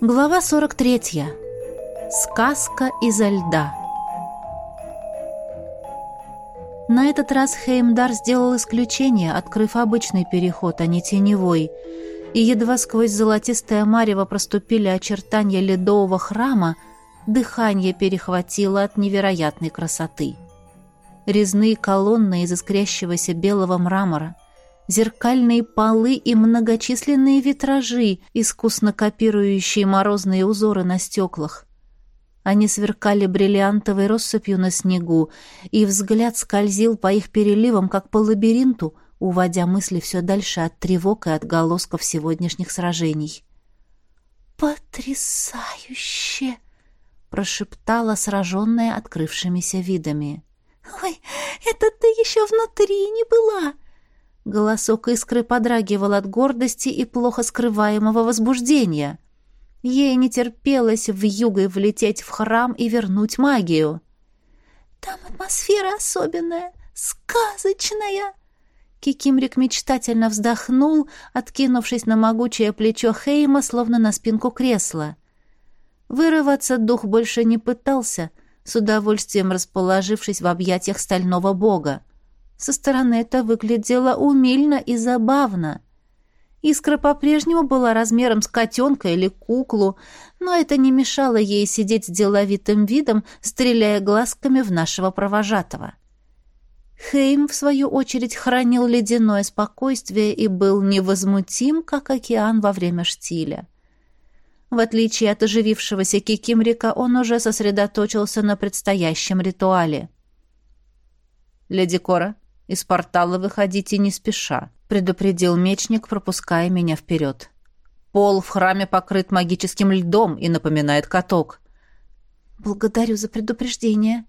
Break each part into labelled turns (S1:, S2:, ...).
S1: Глава 43. Сказка изо льда. На этот раз Хеймдар сделал исключение, открыв обычный переход, а не теневой, и едва сквозь золотистое марево проступили очертания ледового храма, дыхание перехватило от невероятной красоты. Резные колонны из искрящегося белого мрамора — зеркальные полы и многочисленные витражи, искусно копирующие морозные узоры на стеклах. Они сверкали бриллиантовой россыпью на снегу, и взгляд скользил по их переливам, как по лабиринту, уводя мысли все дальше от тревог и отголосков сегодняшних сражений. «Потрясающе!» — прошептала сраженная открывшимися видами. «Ой, это ты еще внутри не была!» Голосок искры подрагивал от гордости и плохо скрываемого возбуждения. Ей не терпелось в югой влететь в храм и вернуть магию. «Там атмосфера особенная, сказочная!» Кикимрик мечтательно вздохнул, откинувшись на могучее плечо Хейма, словно на спинку кресла. Вырываться дух больше не пытался, с удовольствием расположившись в объятиях стального бога. Со стороны это выглядело умильно и забавно. Искра по-прежнему была размером с котенка или куклу, но это не мешало ей сидеть с деловитым видом, стреляя глазками в нашего провожатого. Хейм, в свою очередь, хранил ледяное спокойствие и был невозмутим, как океан во время штиля. В отличие от оживившегося Кикимрика, он уже сосредоточился на предстоящем ритуале. «Леди Кора, из портала выходите не спеша», — предупредил мечник, пропуская меня вперед. «Пол в храме покрыт магическим льдом и напоминает каток».
S2: «Благодарю за предупреждение».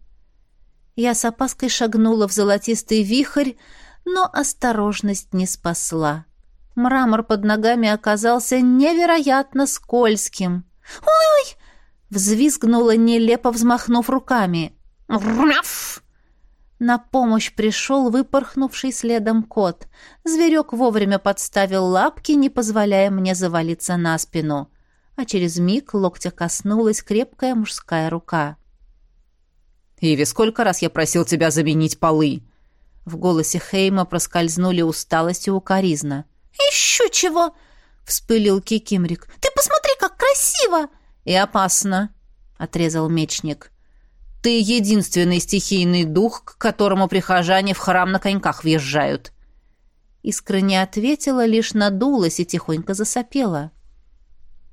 S2: Я с опаской шагнула в золотистый вихрь, но осторожность не спасла. Мрамор под ногами оказался невероятно скользким. «Ой!» — взвизгнула, нелепо взмахнув руками. «Рмяф!» На помощь пришел выпорхнувший следом кот. Зверек вовремя подставил лапки, не позволяя мне завалиться на спину. А через миг локтя коснулась крепкая мужская рука.
S3: «Иви, сколько раз я просил тебя заменить полы?» В голосе Хейма проскользнули усталость и укоризна.
S2: «Еще чего!» — вспылил Кикимрик. «Ты посмотри, как красиво!»
S3: «И опасно!» — отрезал мечник. Ты единственный стихийный дух, к которому прихожане в храм на коньках въезжают».
S1: Искра не ответила, лишь надулась и тихонько засопела.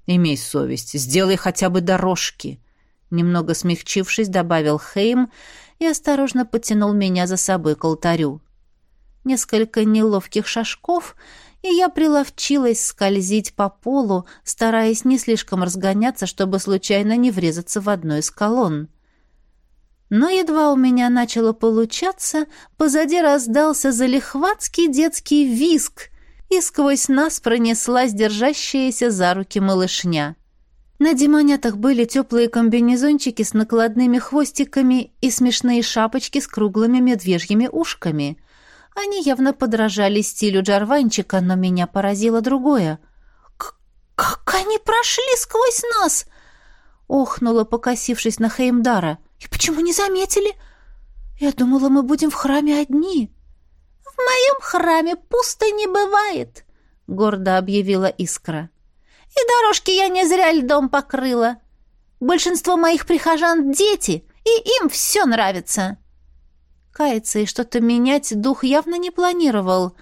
S3: «Имей совесть, сделай хотя бы дорожки», — немного смягчившись, добавил Хейм и осторожно потянул меня за собой к алтарю. Несколько неловких шажков, и я приловчилась скользить по полу, стараясь не слишком разгоняться, чтобы случайно не врезаться в одну из колонн. Но едва у меня начало получаться, позади раздался залихватский детский виск, и сквозь нас пронеслась держащаяся за руки малышня. На демонятах были теплые комбинезончики с накладными хвостиками и смешные шапочки с круглыми медвежьими ушками. Они явно подражали стилю джарванчика, но меня поразило другое.
S2: «Как они прошли сквозь нас?» — охнула, покосившись на Хеймдара — и почему не заметили? Я думала, мы будем в храме одни. В моем храме пусто не бывает, гордо объявила Искра. И дорожки я не зря льдом покрыла. Большинство моих прихожан дети, и им все нравится.
S1: Каяться и что-то менять дух явно не планировал,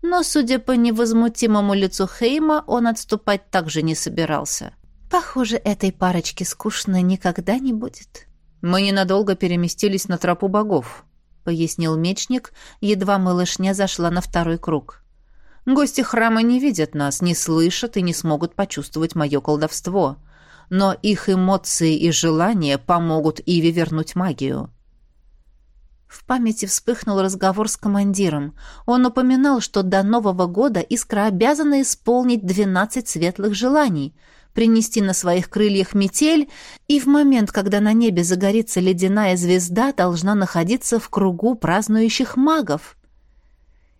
S1: но, судя по невозмутимому лицу Хейма, он отступать также не собирался. Похоже, этой парочке скучно никогда не будет.
S3: «Мы ненадолго переместились на тропу богов», — пояснил мечник, едва малышня зашла на второй круг. «Гости храма не видят нас, не слышат и не смогут почувствовать мое колдовство, но их эмоции и желания помогут Иве вернуть магию».
S1: В памяти вспыхнул разговор с командиром. Он упоминал, что до Нового года Искра обязана исполнить двенадцать светлых желаний — принести на своих крыльях метель, и в момент, когда на небе загорится ледяная звезда, должна находиться в кругу празднующих магов.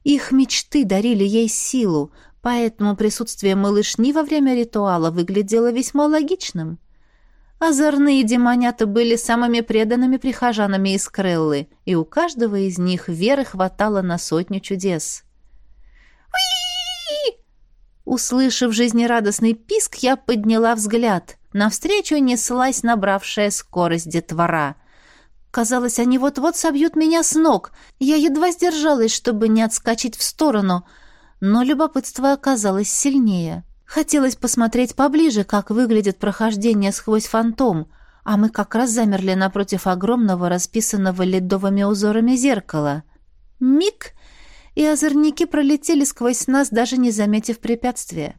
S1: Их мечты дарили ей силу, Поэтому присутствие малышни во время ритуала выглядело весьма логичным. Озорные демонята были самыми преданными прихожанами из Креллы, и у каждого из них веры хватало на сотню чудес. Услышав жизнерадостный писк, я подняла взгляд. Навстречу неслась набравшая скорость детвора. Казалось, они вот-вот собьют меня с ног. Я едва сдержалась, чтобы не отскочить в сторону, но любопытство оказалось сильнее. Хотелось посмотреть поближе, как выглядит прохождение сквозь фантом, а мы как раз замерли напротив огромного, расписанного ледовыми узорами зеркала. Миг, и озорники пролетели сквозь нас, даже не заметив препятствия.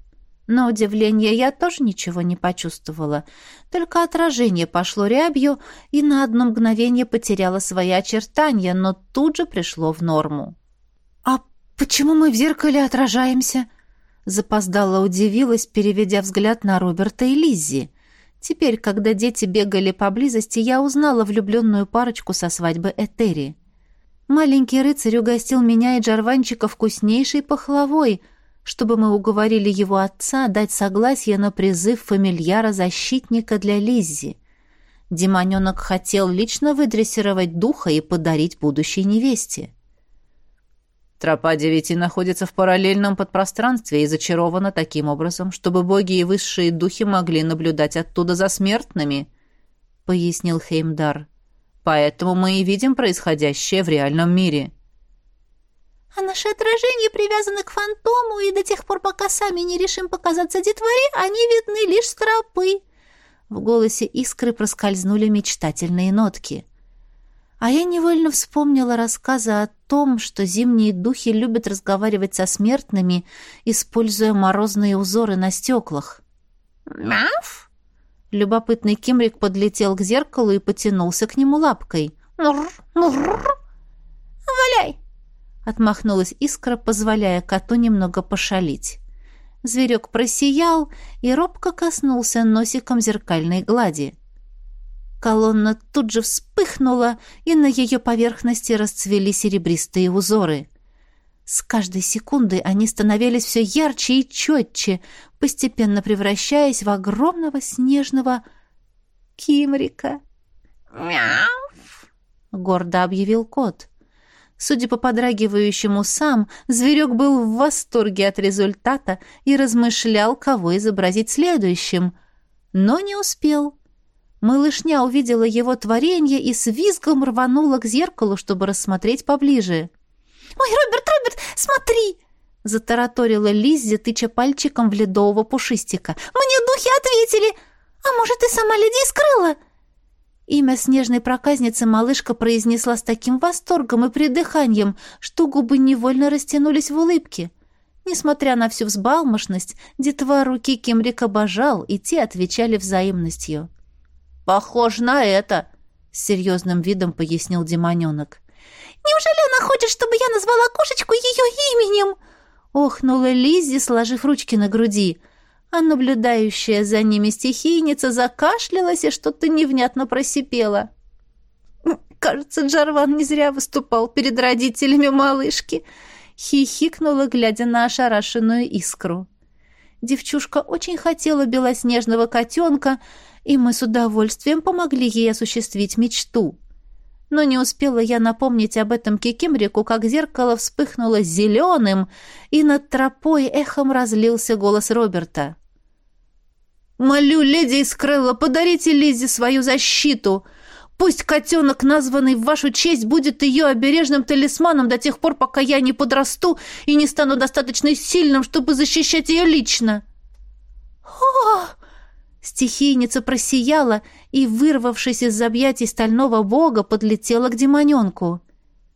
S1: На удивление я тоже ничего не почувствовала, только отражение пошло рябью и на одно мгновение потеряло свои очертания, но тут же пришло в норму. «А почему мы в зеркале отражаемся?» Запоздала удивилась, переведя взгляд на Роберта и Лиззи. Теперь, когда дети бегали поблизости, я узнала влюбленную парочку со свадьбы Этери. Маленький рыцарь угостил меня и Джарванчика вкуснейшей пахлавой, чтобы мы уговорили его отца дать согласие на призыв фамильяра-защитника для Лиззи. Демоненок хотел лично выдрессировать духа и подарить будущей невесте.
S3: Тропа девяти находится в параллельном подпространстве и зачарована таким образом, чтобы боги и высшие духи могли наблюдать оттуда за смертными, — пояснил Хеймдар. Поэтому мы и видим происходящее в реальном мире.
S2: А наши отражения привязаны к фантому, и до тех пор, пока сами не решим показаться детворе, они видны лишь с тропы.
S1: В голосе искры проскользнули мечтательные нотки. А я невольно вспомнила рассказы о том, что зимние духи любят разговаривать со смертными, используя морозные узоры на стеклах.
S2: «Мяф!»
S1: Любопытный Кимрик подлетел к зеркалу и потянулся к нему лапкой.
S2: «Мур! Мур! Валяй!»
S1: Отмахнулась искра, позволяя коту немного пошалить. Зверек просиял и робко коснулся носиком зеркальной глади. Колонна тут же вспыхнула, и на ее поверхности расцвели серебристые узоры. С каждой секундой они становились все ярче и четче, постепенно превращаясь в огромного снежного кимрика.
S2: «Мяф!»
S1: — гордо объявил кот. Судя по подрагивающему сам, зверек был в восторге от результата и размышлял, кого изобразить следующим, но не успел. Малышня увидела его творение и с визгом рванула к зеркалу, чтобы рассмотреть поближе.
S2: «Ой, Роберт, Роберт, смотри!»
S1: Затараторила Лиззи, тыча пальчиком в ледового пушистика.
S2: «Мне духи ответили! А может, и сама людей скрыла?»
S1: Имя снежной проказницы малышка произнесла с таким восторгом и придыханием, что губы невольно растянулись в улыбке. Несмотря на всю взбалмошность, детвору Кикимрик обожал, и те отвечали взаимностью.
S3: «Похож на это», — с серьезным видом пояснил демоненок.
S2: «Неужели она хочет, чтобы я назвала кошечку ее именем?»
S1: Охнула Лиззи, сложив ручки на груди, а наблюдающая за ними стихийница закашлялась и что-то невнятно просипела. «Кажется, Джарван не зря выступал перед родителями малышки», — хихикнула, глядя на ошарашенную искру. Девчушка очень хотела белоснежного котенка, и мы с удовольствием помогли ей осуществить мечту. Но не успела я напомнить об этом Кикимрику, как зеркало вспыхнуло зеленым, и над тропой эхом разлился голос Роберта. «Молю, леди Искрелла, подарите Лизе свою защиту!» Пусть котенок, названный в вашу честь, будет ее обережным талисманом до тех пор, пока я не подрасту и не стану достаточно сильным, чтобы защищать ее лично. Стихийница просияла и, вырвавшись из объятий стального бога, подлетела к демоненку.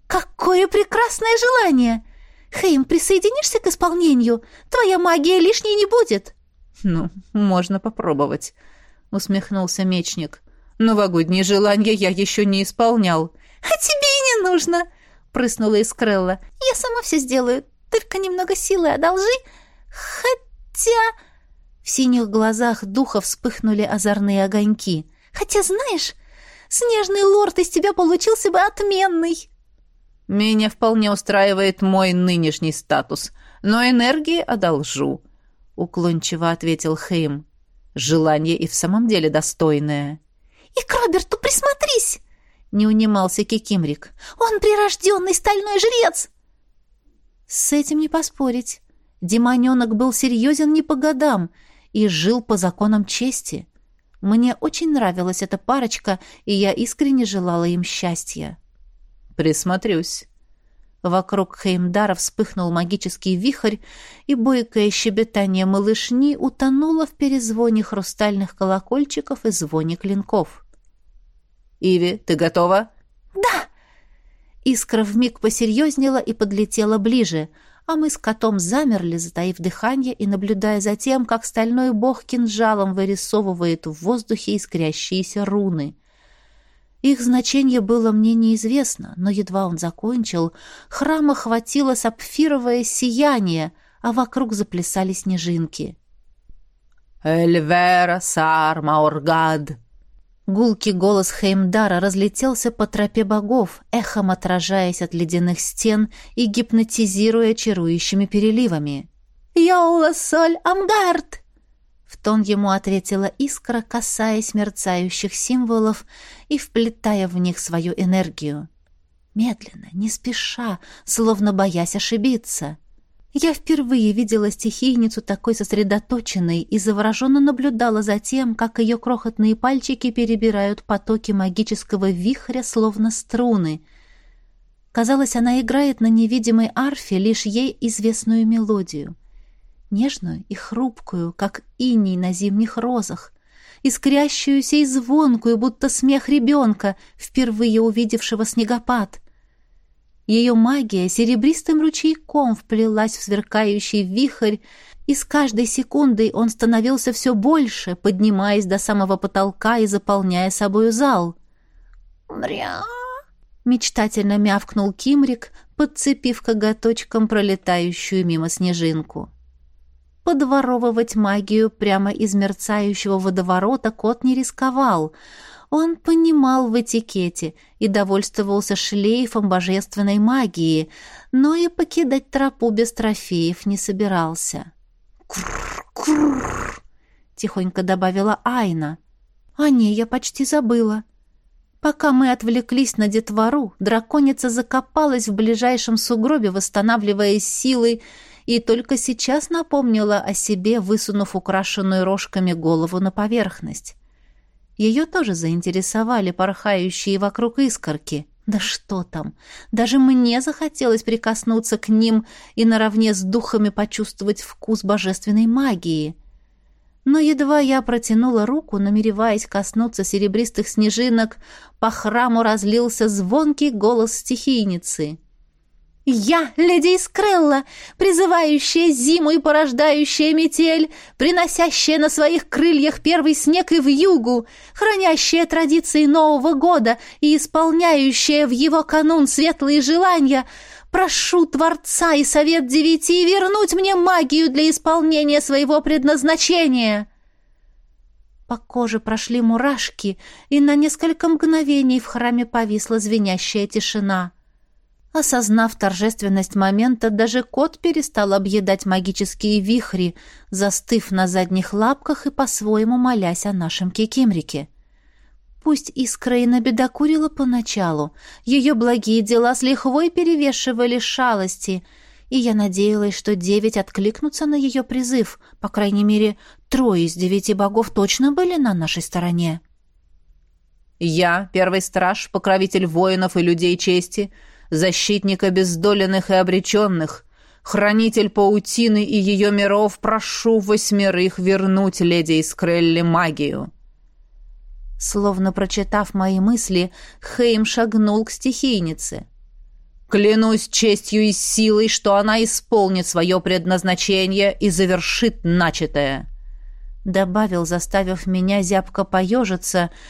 S2: «Какое прекрасное желание! Хейм, присоединишься к исполнению? Твоя магия лишней не будет!»
S3: «Ну, можно попробовать», — усмехнулся мечник. «Новогодние желания я еще не исполнял».
S2: «А тебе и не нужно!» — прыснула Искрелла. «Я сама все сделаю, только немного силы одолжи. Хотя...»
S1: В синих глазах духа вспыхнули озорные огоньки.
S2: «Хотя, знаешь, снежный лорд из тебя получился бы отменный!»
S3: «Меня вполне устраивает мой нынешний статус. но энергии одолжу», — уклончиво ответил Хейм. «Желание и в самом деле достойное».
S2: «И к Роберту присмотрись!» — не унимался Кикимрик. «Он прирожденный стальной жрец!»
S1: С этим не поспорить. Демоненок был серьезен не по годам и жил по законам чести. Мне очень нравилась эта парочка, и я искренне желала им счастья.
S3: «Присмотрюсь».
S1: Вокруг Хеймдара вспыхнул магический вихрь, и бойкое щебетание малышни утонуло в перезвоне хрустальных колокольчиков и звоне клинков.
S3: «Иви, ты готова?»
S2: «Да!»
S1: Искра вмиг посерьезнела и подлетела ближе, а мы с котом замерли, затаив дыхание и наблюдая за тем, как стальной бог кинжалом вырисовывает в воздухе искрящиеся руны. Их значение было мне неизвестно, но едва он закончил, храм охватило сапфировое сияние, а вокруг заплясали снежинки.
S3: «Эльвера сар маоргад!»
S1: Гулкий голос Хеймдара разлетелся по тропе богов, эхом отражаясь от ледяных стен и гипнотизируя чарующими переливами.
S2: «Йола соль амгард!»
S1: В тон ему ответила искра, касаясь мерцающих символов и вплетая в них свою энергию. Медленно, не спеша, словно боясь ошибиться. Я впервые видела стихийницу такой сосредоточенной и завороженно наблюдала за тем, как ее крохотные пальчики перебирают потоки магического вихря, словно струны. Казалось, она играет на невидимой арфе лишь ей известную мелодию. Нежную и хрупкую, как иней на зимних розах, искрящуюся и звонкую, будто смех ребенка, впервые увидевшего снегопад. Ее магия серебристым ручейком вплелась в сверкающий вихрь, и с каждой секундой он становился все больше, поднимаясь до самого потолка и заполняя собою зал.
S2: «Мря!»
S1: — мечтательно мявкнул Кимрик, подцепив коготочком пролетающую мимо снежинку. Подворовывать магию прямо из мерцающего водоворота кот не рисковал — он понимал в этикете и довольствовался шлейфом божественной магии, но и покидать тропу без трофеев не собирался. «Курр-курр!» — тихонько добавила Айна. «О ней я почти забыла». Пока мы отвлеклись на детвору, драконица закопалась в ближайшем сугробе, восстанавливая силы, и только сейчас напомнила о себе, высунув украшенную рожками голову на поверхность. Ее тоже заинтересовали порхающие вокруг искорки. Да что там! Даже мне захотелось прикоснуться к ним и наравне с духами почувствовать вкус божественной магии. Но едва я протянула руку, намереваясь коснуться серебристых снежинок, по храму разлился звонкий голос стихийницы. Я, леди Искрелла, призывающая зиму и порождающая метель, приносящая на своих крыльях первый снег и вьюгу, хранящая традиции Нового года и исполняющая в его канун светлые желания, прошу Творца и Совет Девяти вернуть мне магию для исполнения своего предназначения». По коже прошли мурашки, и на несколько мгновений в храме повисла звенящая тишина — Осознав торжественность момента, даже кот перестал объедать магические вихри, застыв на задних лапках и по-своему молясь о нашем кикимрике. Пусть искра и набедокурила поначалу, ее благие дела с лихвой перевешивали шалости, и я надеялась, что девять откликнутся на ее призыв, по крайней мере, трое из девяти богов точно были на нашей стороне.
S3: «Я, первый страж, покровитель воинов и людей чести», защитник обездоленных и обреченных, хранитель паутины и ее миров, прошу восьмерых вернуть леди Искрелли магию».
S1: Словно прочитав мои мысли, Хейм шагнул к стихийнице.
S3: «Клянусь честью и силой, что она исполнит свое предназначение и завершит начатое», —
S1: добавил, заставив меня зябко поежиться —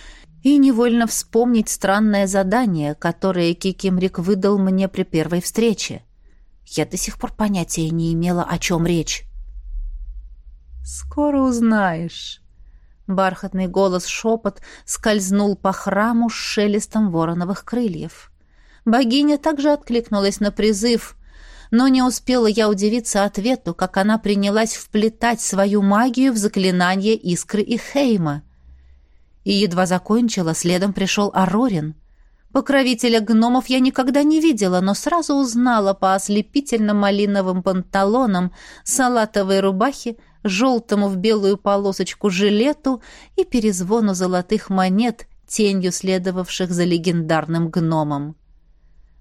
S1: и невольно вспомнить странное задание, которое Кикимрик выдал мне при первой встрече. Я до сих пор понятия не имела, о чем речь.
S3: «Скоро узнаешь».
S1: Бархатный голос-шепот скользнул по храму с шелестом вороновых крыльев. Богиня также откликнулась на призыв, Но не успела я удивиться ответу, как она принялась вплетать свою магию в заклинание Искры и Хейма. И едва закончила, следом пришел Арорин. Покровителя гномов я никогда не видела, но сразу узнала по ослепительно-малиновым панталонам, салатовой рубахе, желтому в белую полосочку жилету и перезвону золотых монет, тенью следовавших за легендарным гномом.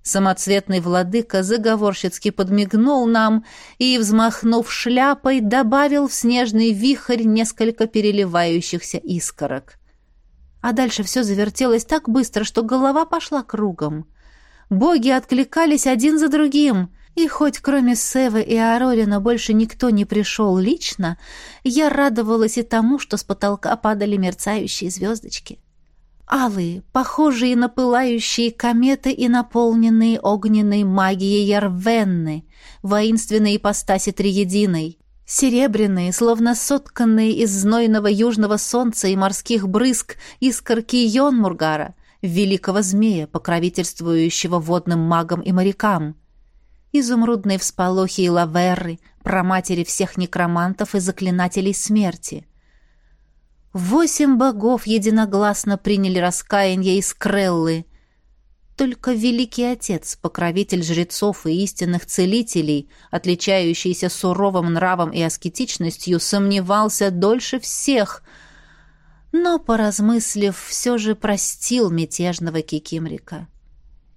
S1: Самоцветный владыка заговорщицки подмигнул нам и, взмахнув шляпой, добавил в снежный вихрь несколько переливающихся искорок. А дальше все завертелось так быстро, что голова пошла кругом. Боги откликались один за другим, и хоть кроме Севы и Арорина больше никто не пришел лично, я радовалась и тому, что с потолка падали мерцающие звездочки. Алые, похожие на пылающие кометы и наполненные огненной магией Ярвенны, воинственной ипостаси Триединой. Серебряные, словно сотканные из знойного южного солнца и морских брызг, искорки Йонмургара, великого змея, покровительствующего водным магам и морякам. Изумрудные всполохи и лаверры, проматери всех некромантов и заклинателей смерти. Восемь богов единогласно приняли раскаяние из Креллы — только Великий Отец, покровитель жрецов и истинных целителей, отличающийся суровым нравом и аскетичностью, сомневался дольше всех, но, поразмыслив, все же простил мятежного Кикимрика.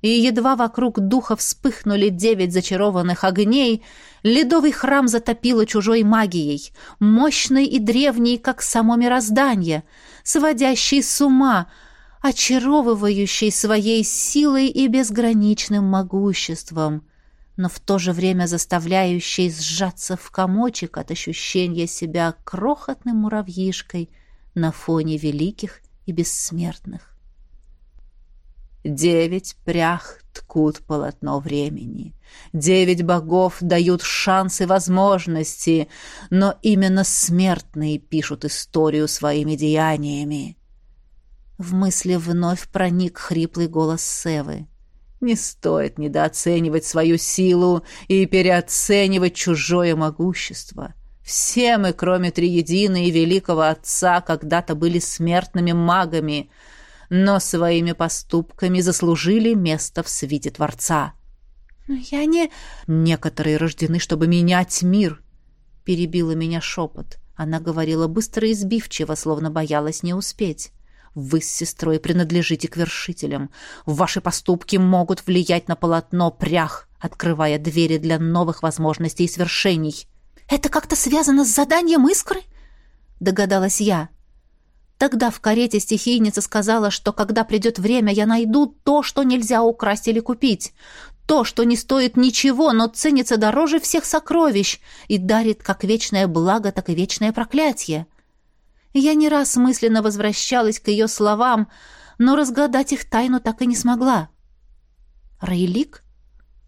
S1: И едва вокруг духа вспыхнули девять зачарованных огней, ледовый храм затопило чужой магией, мощной и древней, как само мироздание, сводящей с ума — очаровывающей своей силой и безграничным могуществом, но в то же время заставляющей сжаться в комочек от ощущения себя крохотным муравьишкой на фоне великих и бессмертных. Девять прях ткут полотно времени. Девять богов дают шансы и возможности, но именно смертные пишут историю своими деяниями. В мысли вновь проник хриплый голос Севы. «Не стоит недооценивать свою силу и переоценивать чужое могущество. Все мы, кроме Триедины и Великого Отца, когда-то были смертными магами, но своими поступками заслужили место в свете Творца». «Но я не...» «Некоторые рождены, чтобы менять мир», — перебила меня шепот. Она говорила быстро и сбивчиво, словно боялась не успеть. Вы с сестрой принадлежите к вершителям. Ваши поступки могут влиять на полотно прях, открывая двери для новых возможностей и свершений. «Это как-то связано с заданием искры?» — догадалась я. Тогда в карете стихийница сказала, что когда придет время, я найду то, что нельзя украсть или купить. То, что не стоит ничего, но ценится дороже всех сокровищ и дарит как вечное благо, так и вечное проклятие. Я не раз мысленно возвращалась к ее словам, но разгадать их тайну так и не смогла. Рейлик?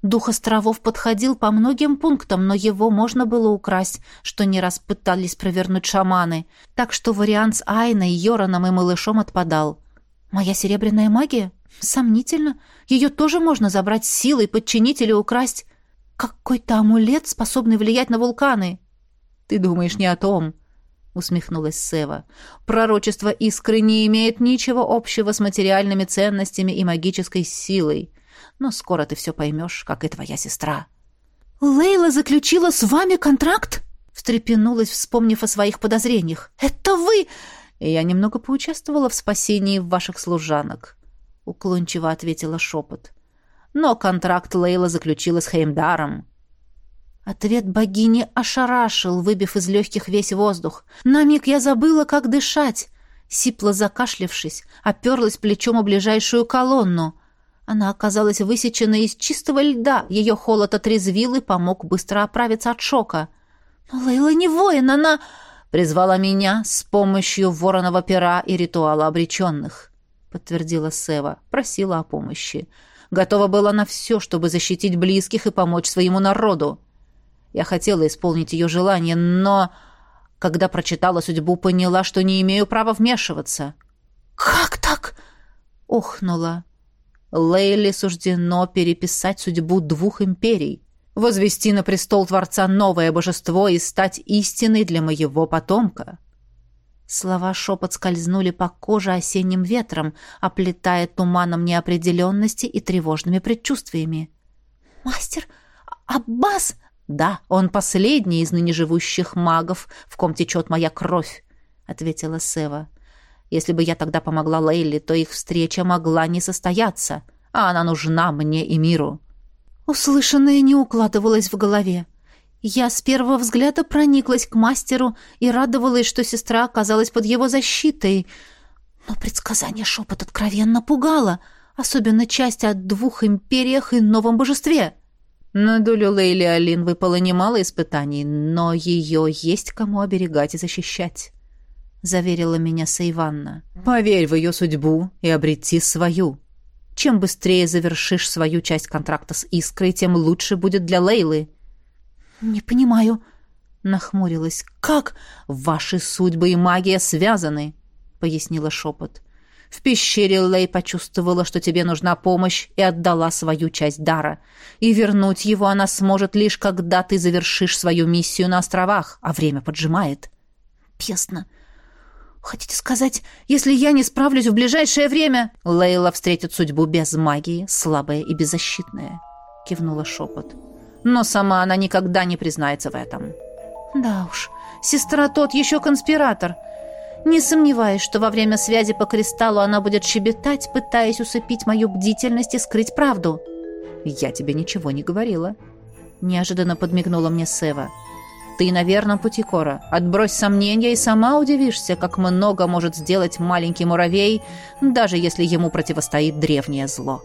S1: Дух островов подходил по многим пунктам, но его можно было украсть, что не раз пытались провернуть шаманы, так что вариант с Айной, Йораном и малышом отпадал. Моя серебряная магия? Сомнительно. Ее тоже можно забрать силой, подчинить или украсть. Какой-то амулет, способный влиять на вулканы. Ты думаешь не о том усмехнулась Сева. Пророчество искры не имеет ничего общего с материальными ценностями и магической силой. Но скоро ты все поймешь, как и твоя сестра. Лейла заключила с вами контракт? встрепенулась, вспомнив о своих подозрениях. Это вы? Я немного поучаствовала в спасении ваших служанок, уклончиво ответила шепот. Но контракт Лейла заключила с Хеймдаром. Ответ богини ошарашил, выбив из легких весь воздух. На миг я забыла, как дышать. Сипло закашлявшись, оперлась плечом о ближайшую колонну. Она оказалась высечена из чистого льда. Ее холод отрезвил и помог быстро оправиться от шока. «Но Лейла не воин, она...» «Призвала меня с помощью вороного пера и ритуала обреченных», — подтвердила Сева. Просила о помощи. Готова была на все, чтобы защитить близких и помочь своему народу. Я хотела исполнить ее желание, но, когда прочитала судьбу, поняла, что не имею права вмешиваться. «Как так?» — охнула. Лейли суждено переписать судьбу двух империй.
S3: возвести на престол Творца новое божество и стать истиной для моего потомка».
S1: Слова шепот скользнули по коже осенним ветром, оплетая туманом неопределенности и тревожными предчувствиями. «Мастер! Аббас!»
S3: «Да, он последний из ныне живущих магов, в ком течет моя кровь», — ответила Сева. «Если бы я тогда помогла Лейли, то их встреча могла не состояться, а она нужна мне и миру».
S1: Услышанное не укладывалось в голове. Я с первого взгляда прониклась к мастеру и радовалась, что сестра оказалась под его защитой. Но предсказание шепот откровенно пугало, особенно часть о двух империях и новом божестве.
S3: На долю Лейли Алин выпало немало испытаний, но ее есть кому оберегать и защищать, — заверила меня Сайванна. Поверь в ее судьбу и обрети свою. Чем быстрее завершишь свою часть контракта с Искрой, тем лучше будет для Лейлы.
S1: — «Не понимаю», — нахмурилась. «Как?»
S3: «Ваши судьбы и магия связаны», — пояснила шепот. «В пещере Лей почувствовала, что тебе нужна помощь, и отдала свою часть дара. И вернуть его она сможет лишь, когда ты завершишь свою миссию на островах, а время поджимает».
S1: «Песно. Хотите сказать, если я не справлюсь в ближайшее время...»
S3: «Лейла встретит судьбу без магии, слабая и беззащитная», — кивнула шепот но сама она никогда не признается в этом.
S1: Да уж, сестра тот еще конспиратор. Не сомневаюсь, что во время связи по кристаллу она будет щебетать, пытаясь усыпить мою бдительность и скрыть правду.
S3: Я тебе ничего не говорила. Неожиданно подмигнула мне Сева. Ты на верном пути, Кора. Отбрось сомнения и сама удивишься, как много может сделать маленький муравей, даже если ему противостоит древнее зло.